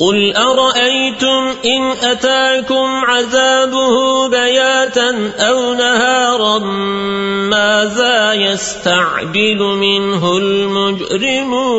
قل أرأيتم إن أتاكم عذابه بياتا أو نهارا ماذا يستعجل منه المجرمون